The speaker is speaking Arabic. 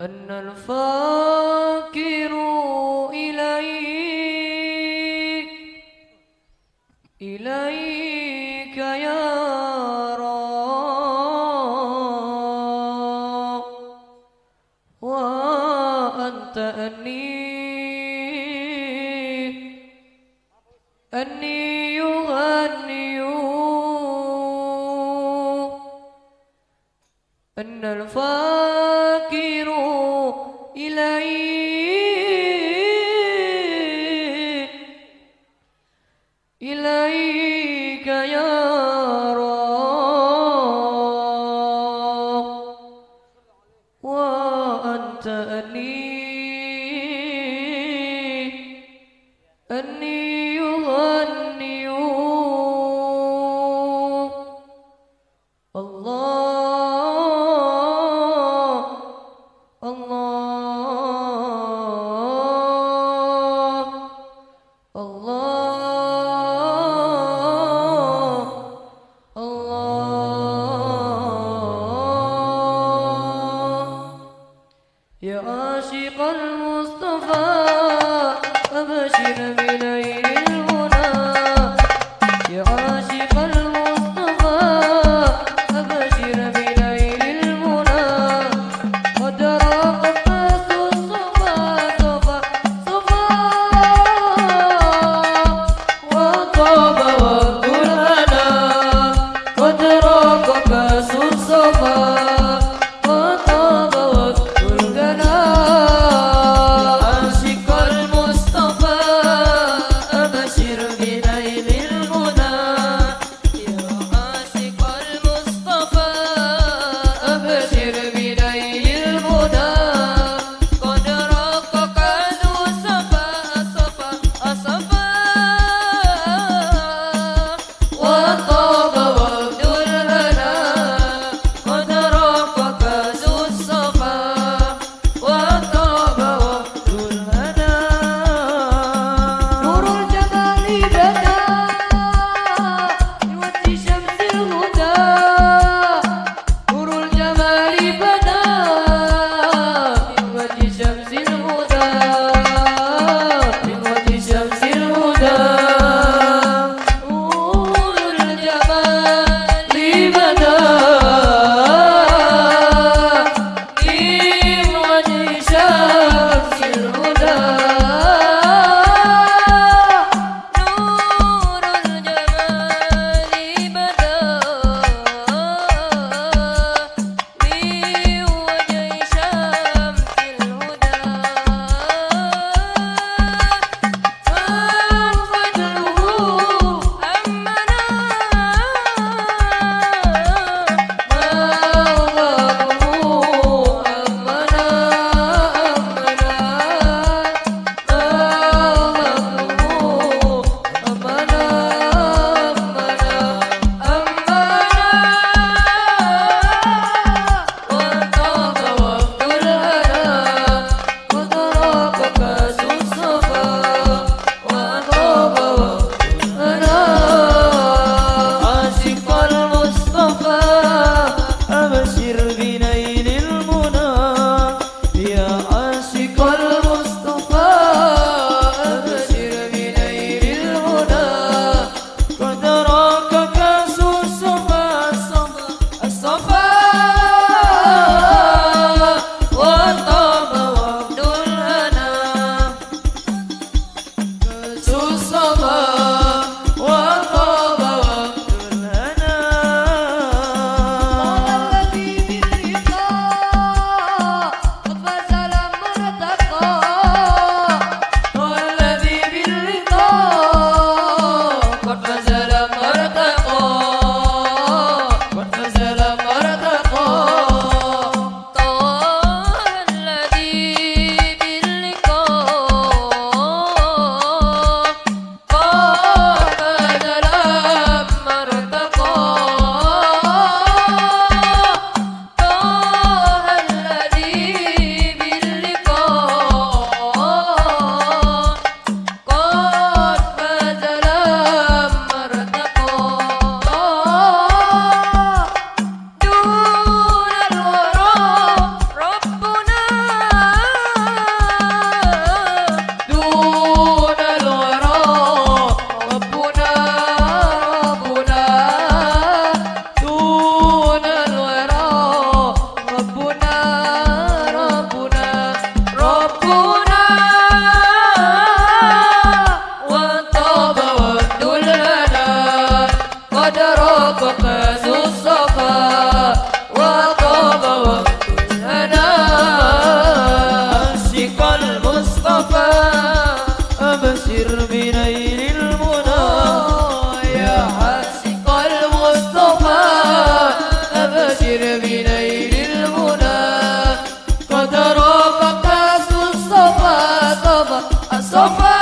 أن الفاكر إليك إليك يا رب وأنت أني الفاكر إلي إليك يا رب وأنت أليم وقد رافق ذو الصفا وقام وقتنا أمسك المصطفى أبصر بنيل المنى. يا حاسق المصطفى أبصر بنيل المنى. قد رافق ذو الصفا صفا الصفا.